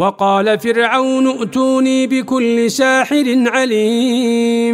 وقال فرعون ائتوني بكل ساحر عليم.